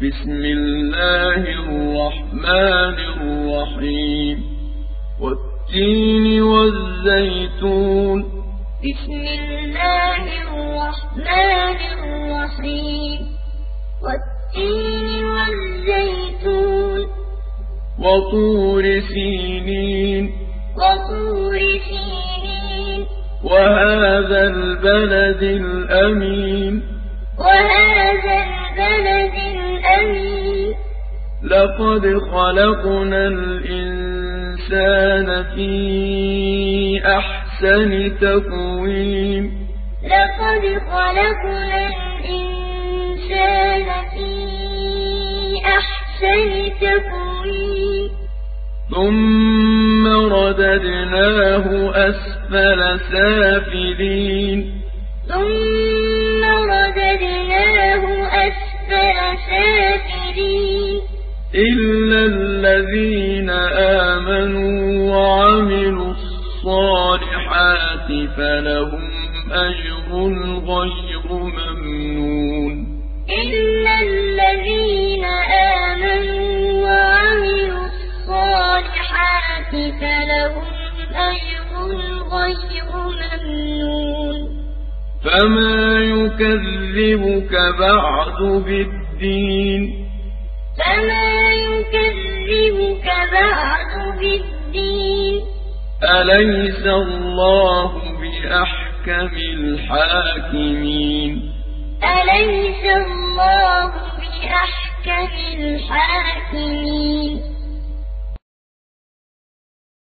بسم الله الرحمن الرحيم. والتين والزيتون. بسم الله الرحمن الرحيم. والتين والزيتون. وطور سينين. وطور سينين. وهذا البلد الأمين. لقد خلقنا الإنسان في أحسن تقويم. لقد خلقنا الإنسان في أحسن تقويم. ثم رددناه أسفل سافلين. إلا الذين آمنوا وعملوا الصالحات فلهم أجر غير ممنون إلا الذين آمنوا وعملوا الصالحات فلهم أجر غير ممنون فما يكذبك بعد بالدين فما يكذبك بعد بالدين أليس الله بأحكم الحاكمين أليس الله بأحكم الحاكمين